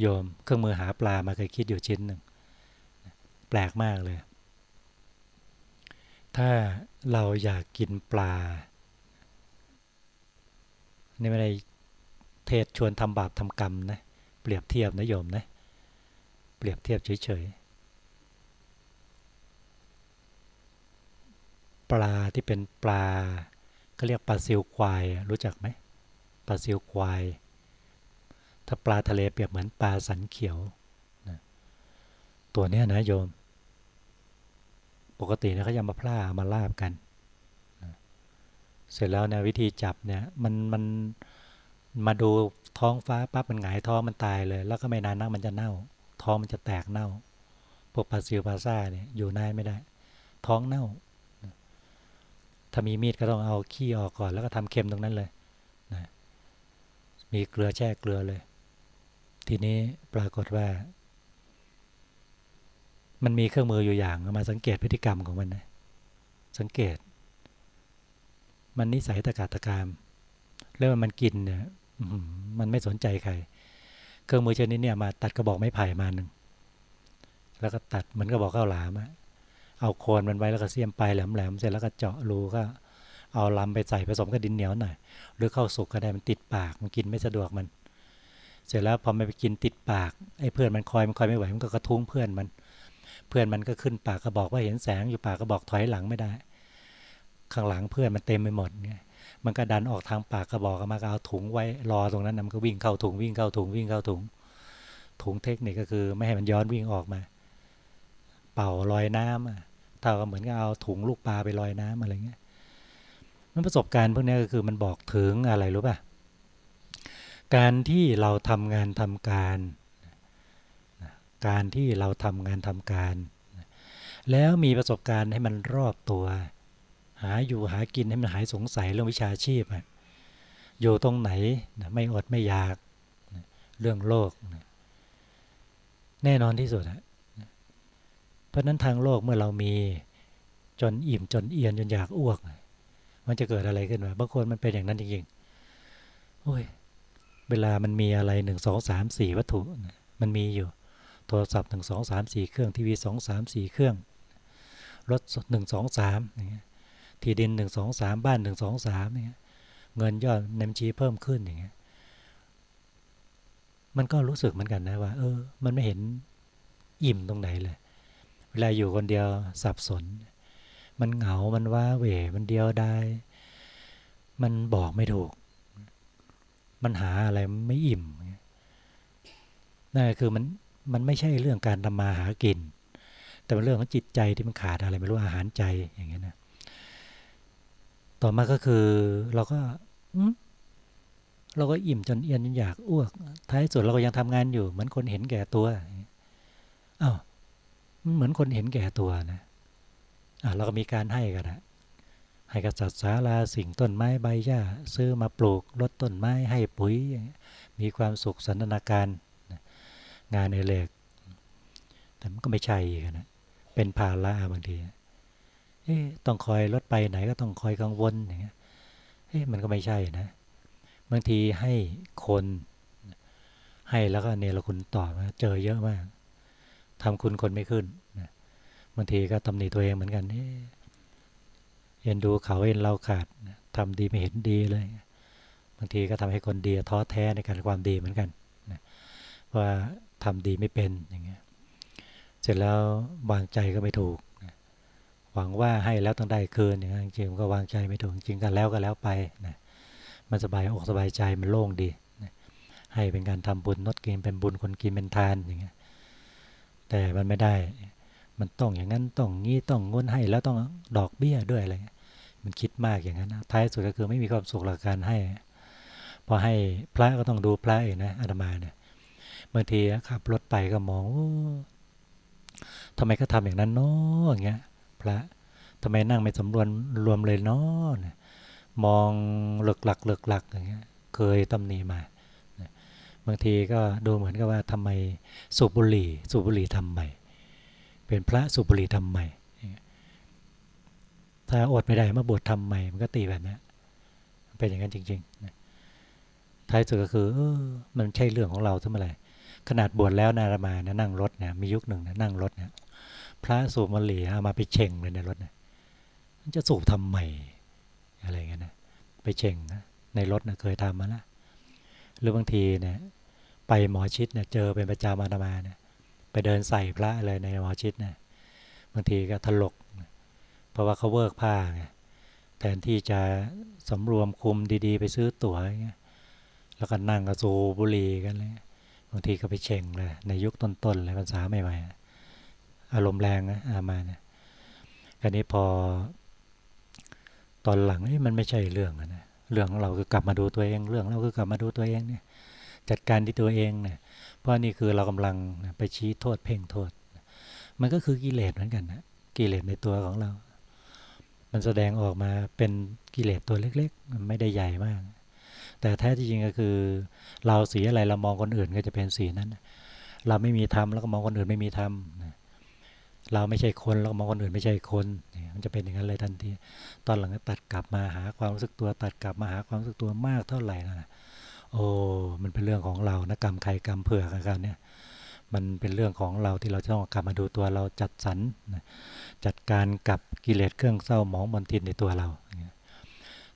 โยมเครื่องมือหาปลามาเคยคิดอยู่ชิ้นหนึ่งแปลกมากเลย ถ้าเราอยากกินปลานี่ไม่ได้เทศชวนทำบาปทำกรรมนะเปรียบเทียบนะโยมนะเปรียบเทียบเฉยๆปลาที่เป็นปลาก็เรียกปลาซิวควายรู้จักไหมปลาซิวควาย ถ้าปลาทะเลเปรียบเหมือนปลาสันเขียวนะตัวเนี้ยนะโยม ปกติเนี่ยเขาจะมาพล่ามาลาบกันนะเสร็จแล้วเนี่ยวิธีจับเนี่ยมันมันมาดูท้องฟ้าปั๊บมันหงายท้องมันตายเลย แล้วก็ไม่นานนักมันจะเน่า ท้องมันจะแตกเน่าพวกปลาซิวปลาซ่าเนี่ยอยู่นานไม่ได้ ท้องเน่าถ้ามีมีดก็ต้องเอาขี้ออกก่อนแล้วก็ทำเค็มตรงนั้นเลยนะมีเกลือแช่เกลือเลย ทีนี้ปรากฏว่า มันมีเครื่องมืออยู่อย่างมาสังเกตพฤติกรรมของมันนะสังเกต มันนิสัยตะกาตะกาม แล้วมันกินเนี่ยมันไม่สนใจใคร เครื่องมือชนิดเนี่ยมาตัดกระบอกไม้ไผ่มาหนึ่งแล้วก็ตัดเหมือนกระบอกข้าวหลามอะเอาโคนมันไว้แล้วก็เสียมปลายแหลมๆเสร็จแล้วก็เจาะรูก็เอาลำไปใส่ผสมกับดินเหนียวหน่อยหรือข้าวสุกก็ได้มันติดปากมันกินไม่สะดวกมัน เสร็จแล้วพอมันไปกินติดปากไอ้เพื่อนมันคอยมันคอยไม่ไหวมันก็กระทุ้งเพื่อนมัน เพื่อนมันก็ขึ้นปากกระบอกว่าเห็นแสงอยู่ปากกระบอกถอยหลังไม่ได้ ข้างหลังเพื่อนมันเต็มไปหมดไงมันก็ดันออกทางปากกระบอกมาก็เอาถุงไว้รอตรงนั้นมันก็วิ่งเข้าถุงวิ่งเข้าถุงวิ่งเข้าถุง ถุงเทคนิคก็คือ ไม่ให้มันย้อนวิ่งออกมา เป่าลอยน้ำเท่ากับเหมือนกับเอาถุงลูกปลาไปลอยน้ำอะไรเงี้ยมันประสบการณ์พวกนี้ก็คือมันบอกถึงอะไรรู้ป่ะ การที่เราทำงานทำการ การที่เราทำงานทำการ แล้วมีประสบการณ์ให้มันรอบตัว หาอยู่หากินให้มันหายสงสัยเรื่องวิชาชีพ อยู่ตรงไหนไม่อดไม่อยาก เรื่องโลก แน่นอนที่สุดอะเพราะนั้นทางโลกเมื่อเรามีจนอิ่มจนเอียนจนอยากอ้วก มันจะเกิดอะไรขึ้นมาบางคนมันเป็นอย่างนั้นจริงๆโอ้ย เวลามันมีอะไรหนึ่งสองสามสี่วัตถุมันมีอยู่ โทรศัพท์หนึ่งสองสามสี่เครื่องทีวีสองสามสี่เครื่องรถหนึ่งสองสามอย่างเงี้ยที่ดินหนึ่งสองสามบ้านหนึ่งสองสามเงี้ยเงินยอดในบัญชีเพิ่มขึ้นอย่างเงี้ยมันก็รู้สึกเหมือนกันนะว่า เออ มันไม่เห็นอิ่มตรงไหนเลย เวลาอยู่คนเดียวสับสน มันเหงา มันว้าเหวมันเดียวได้ มันบอกไม่ถูก มันหาอะไรไม่อิ่มนั่นคือมันมันไม่ใช่เรื่องการทำมาหากิน แต่เป็นเรื่องของจิตใจที่มันขาดอะไรไม่รู้อาหารใจอย่างเงี้ยนะต่อมาก็คือเราก็เราก็อิ่มจนเอียนจนอยากอ้วก ท้ายสุดเราก็ยังทำงานอยู่ เหมือนคนเห็นแก่ตัวอ้าวมันเหมือนคนเห็นแก่ตัวนะอะเราก็มีการให้กันนะ ให้กับสัตว์สาราสิ่งต้นไม้ใบหญ้าซื้อมาปลูกลดต้นไม้ให้ปุ๋ย มีความสุขสันทนาการ งานในเล็กแต่มันก็ไม่ใช่อีกนะเป็นภาระบางทีต้องคอยรถไปไหนก็ต้องคอยกังวลอย่างเงี้ยเฮ้มันก็ไม่ใช่นะ บางทีให้คนให้แล้วก็เนรคุณตอบเจอเยอะมากทำคุณคนไม่ขึ้นนะบางทีก็ตำหนิตัวเองเหมือนกันเห็นดูเขาเห็นเราขาดทำดีไม่เห็นดีเลย บางทีก็ทำให้คนดีท้อแท้ในการความดีเหมือนกันนะว่าทำดีไม่เป็นอย่างเงี้ยเสร็จแล้ววางใจก็ไม่ถูกหวังว่าให้แล้วต้องได้คืนอย่างนี้ยจริงก็วางใจไม่ถูกจริงกันแล้วก็แล้วไปนะมันสบายอกสบายใจมันโล่งดีนะให้เป็นการทำบุญนดกินเป็นบุญคนกินเป็นทานอย่างเงี้ยแต่มันไม่ได้ มันต้องอย่างนั้นต้องงี้ต้องงนให้แล้วต้องดอกเบี้ยด้วยอะไรมันคิดมากอย่างนั้นท้ายสุดก็คือไม่มีความสุขหลักการให้ พอให้พระก็ต้องดูพระเอีกนะอาตมาเนี่ยบางทีขับรถไปก็มองทำไมก็ทำอย่างนั้นเนาะอย่างเงี้ย พระทำไมนั่งไม่สำรวมรวมเลยเนาะมองหลักหลักหลักหลักอย่างเงี้ย เคยตำหนิมาบางทีก็ดูเหมือนกับว่าทำไมสูบบุหรี่ สูบบุหรี่ทำใหม่ เป็นพระสูบรีทำใหม่ ถ้าอดไม่ได้มาบวชทำใหม่ มันก็ตีแบบนี้เป็นอย่างนั้นจริงๆท้ายสุดก็คือเออมันใช่เรื่องของเราทั้งเมื่อไหร่ขนาดบวชแล้วนารามานะนั่งรถเนี่ยมียุคหนึ่งนะนั่งรถเนี่ยพระสูบบุหรี่เอามาไปเช่งเลยในรถเนี่ยมันจะสูบทำใหม่อะไรเงี้ยนะไปเช่งนะในรถนะเคยทำมาแล้วหรือบางทีเนี่ยไปหมอชิดเนี่ยเจอเป็นประจำมาตมาเนี่ย ไปเดินใส่พระเลยในหมอชิดเนี่ยบางทีก็ถลก เพราะว่าเขาเวิร์กผ้าไงแทนที่จะสำรวมคุมดีๆ ไปซื้อตั๋วอย่างเงี้ยแล้วก็นั่งกระสูบุรีกันเลยบางทีก็ไปเช่งเลย ในยุคต้นๆเลยภาษาใหม่ๆอารมณ์แรงนะอามาเนี่ยอันนี้พอตอนหลังนี่มันไม่ใช่เรื่องนะเรื่องของเราคือกลับมาดูตัวเอง เรื่องเราคือกลับมาดูตัวเองเนี่ยจัดการที่ตัวเองเนี่ย เพราะนี่คือเรากำลังไปชี้โทษเพ่งโทษ มันก็คือกิเลสเหมือนกันนะกิเลสในตัวของเรา มันแสดงออกมาเป็นกิเลสตัวเล็กๆมันไม่ได้ใหญ่มาก แต่แท้จริงก็คือ เราสีอะไรเรามองคนอื่นก็จะเป็นสีนั้น เราไม่มีธรรมแล้วก็มองคนอื่นไม่มีธรรมเราไม่ใช่คนเรามองคนอื่นไม่ใช่คน มันจะเป็นอย่างนั้นเลยทันที ตอนหลังก็ตัดกลับมาหาความรู้สึกตัว ตัดกลับมาหาความรู้สึกตัวมากเท่าไหร่นะ โอ้มันเป็นเรื่องของเรานะกรรมใครกรรมเผื่อกันเนี่ยมันเป็นเรื่องของเราที่เราจะต้องกลับมาดูตัวเราจัดสรรจัดการกับกิเลสเครื่องเศร้าหมองมนทินในตัวเรา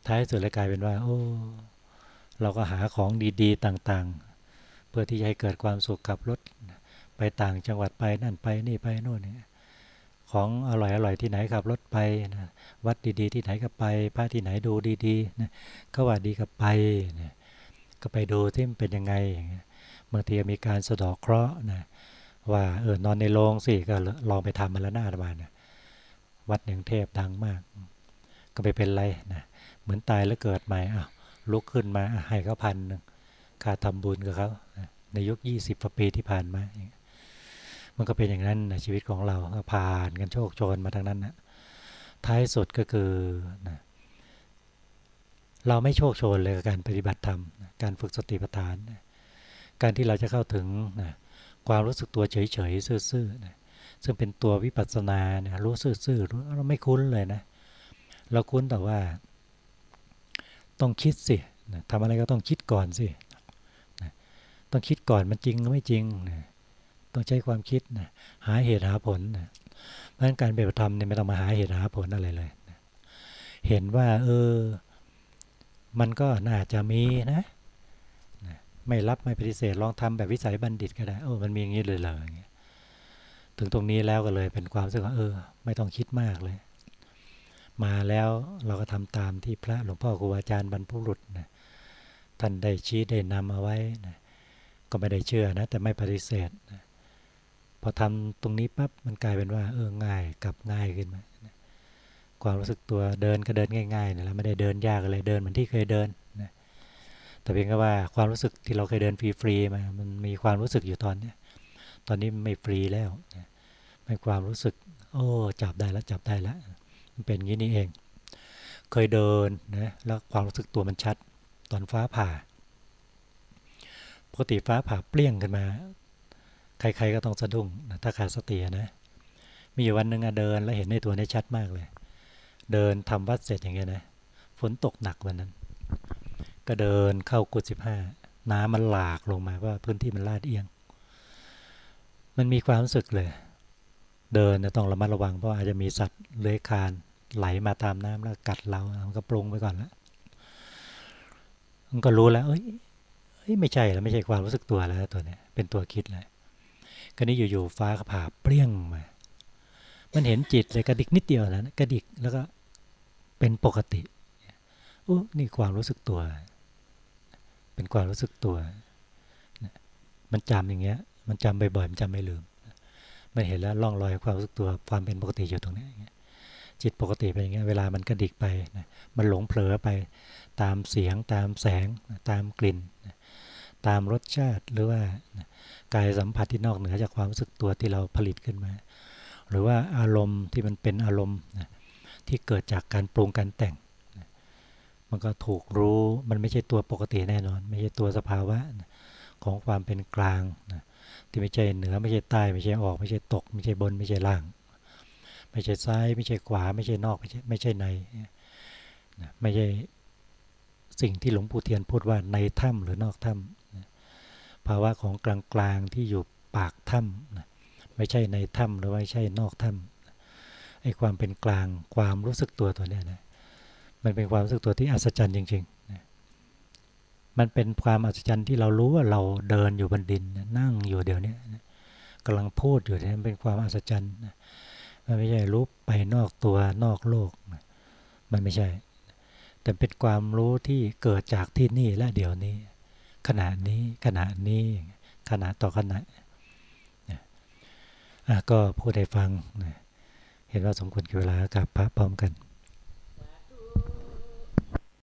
ท้ายสุดเลยกลายเป็นว่า โอ้เราก็หาของดีๆ ต่างๆ เพื่อที่จะให้เกิดความสุขขับรถไปต่างจังหวัดไปนั่นไปนี่ไปโน่นนี่ของอร่อยอร่อยที่ไหนขับรถไปนะวัดดีๆ ที่ไหนก็ไปพระที่ไหนดูดีๆนะก็ว่าดีก็ไปนะ ก็ไปดูที่มันเป็นยังไงอย่างเงี้ยบางทีมีการสะดอกเคราะห์นะว่าเออนอนในโรงสิก็ลองไปทำมาแล้วหน้าบ้านนะวัดหนึ่งเทพดังมาก ก็ไปเป็นไรนะเหมือนตายแล้วเกิดใหม่อ้าวลุกขึ้นมาให้เขาพันหนึ่งค่าทำบุญกับเขาในยุคยี่สิบปีที่ผ่านมา มันก็เป็นอย่างนั้นนะชีวิตของเราผ่านกันโชคโชนมาทางนั้นนะท้ายสุดก็คือนะเเราไม่โชคโชนเลยกับการปฏิบัติธรรม การฝึกสติปัฏฐาน การที่เราจะเข้าถึงนะความรู้สึกตัวเฉยๆซื่อๆนะซึ่งเป็นตัววิปัสสนาเนี่ยรู้ซื่อๆเราไม่คุ้นเลยนะ เราคุ้นแต่ว่า ต้องคิดสินะทำอะไรก็ต้องคิดก่อนสินะต้องคิดก่อนมันจริงหรือไม่จริงนะต้องใช้ความคิดนะหาเหตุหาผลนะเพราะฉะนั้นการปฏิบัติธรรมเนี่ยไม่ต้องมาหาเหตุหาผลอะไรเลยนะเห็นว่า เออ มันก็น่าจะมีนะไม่รับไม่ปฏิเสธลองทำแบบวิสัยบัณฑิตก็ได้โอ้มันมีอย่างนี้เลยเหรออย่างเงี้ยถึงตรงนี้แล้วก็เลยเป็นความรู้สึกว่าเออ ไม่ต้องคิดมากเลย มาแล้วเราก็ทำตามที่พระหลวงพ่อครูอาจารย์บรรพุรุษนะท่านได้ชี้ได้นำเอาไว้นะก็ไม่ได้เชื่อนะ แต่ไม่ปฏิเสธนะพอทำตรงนี้ปั๊บมันกลายเป็นว่า เออง่ายกับง่ายขึ้นมา ความรู้สึกตัวเดินก็เดินง่ายๆนะแล้วไม่ได้เดินยากอะไรเดินเหมือนที่เคยเดินนะแต่เพียงแค่ว่าความรู้สึกที่เราเคยเดินฟรีๆมา มันมีความรู้สึกอยู่ตอนนี้ตอนนี้ไม่ฟรีแล้วนะไม่ความรู้สึก โอ้จับได้แล้วจับได้แล้วมันเป็นงี้นี่เอง เคยเดินนะแล้วความรู้สึกตัวมันชัด ตอนฟ้าผ่าปกติฟ้าผ่าเปลี่ยงขึ้นมา ใครๆก็ต้องสะดุ้งถ้าขาดสตินะมีอยู่วันหนึ่งเดินแล้วเห็นในตัวนี้ชัดมากเลย เดินทำวัดเสร็จอย่างเงี้ยนะฝนตกหนักวันนั้น ก็เดินเข้ากุฏิสิบห้าน้ำมันหลากลงมาว่าพื้นที่มันลาดเอียง มันมีความรู้สึกเลย เดินต้องระมัดระวังเพราะอาจจะมีสัตว์เลื้อยคานไหลมาตามน้ำแล้วกัดเรามันก็ปรุงไปก่อนแล้วมันก็รู้แล้วเอ้ยเอ้ยไม่ใช่แล้วไม่ใช่ความรู้สึกตัวแล้วตัวเนี้ยเป็นตัวคิดเลยก็นี้อยู่ๆฟ้าผ่าเปรี้ยงมา มันเห็นจิตเลยกระดิกนิดเดียวนะกระดิกแล้วก็ เป็นปกติโอ้นี่ความรู้สึกตัว เป็นความรู้สึกตัว มันจำอย่างเงี้ย มันจำบ่อยๆมันจำไม่ลืม มันเห็นแล้วล่องรอยความรู้สึกตัวความเป็นปกติอยู่ตรงนี้จิตปกติไปอย่างเงี้ยเวลามันกระดิกไปนะมันหลงเผลอไปตามเสียงตามแสงตามกลิ่น ตามรสชาติหรือว่ากายสัมผัสที่นอกเหนือจากความรู้สึกตัวที่เราผลิตขึ้นมา หรือว่าอารมณ์ที่มันเป็นอารมณ์ ที่เกิดจากการปรุงการแต่ง มันก็ถูกรู้มันไม่ใช่ตัวปกติแน่นอน ไม่ใช่ตัวสภาวะของความเป็นกลางที่ไม่ใช่เหนือไม่ใช่ใต้ไม่ใช่ออก ไม่ใช่ตก ไม่ใช่บนไม่ใช่ล่าง ไม่ใช่ซ้ายไม่ใช่ขวา ไม่ใช่นอกไม่ใช่ไม่ใช่ในไม่ใช่สิ่งที่หลวงปู่เทียนพูดว่าในถ้ำหรือนอกถ้ำภาวะของกลางๆที่อยู่ปากถ้ำไม่ใช่ในถ้ำหรือไม่ใช่นอกถ้ำ ไอ้ความเป็นกลางความรู้สึกตัวตัวเนี้ยนะมันเป็นความรู้สึกตัวที่อัศจรรย์จริงๆนะมันเป็นความอัศจรรย์ที่เรารู้ว่าเราเดินอยู่บนดินนั่งอยู่เดี๋ยวนี้กำลังพูดอยู่เนี่ยมันเป็นความอัศจรรย์มันไม่ใช่รู้ไปนอกตัวนอกโลกมันไม่ใช่ แต่เป็นความรู้ที่เกิดจากที่นี่และเดี๋ยวนี้ ขณะนี้ขณะนี้ขณะต่อขณะก็พูดให้ฟังนะ เห็นว่าสมควรกับเวลากับพระพร้อมกัน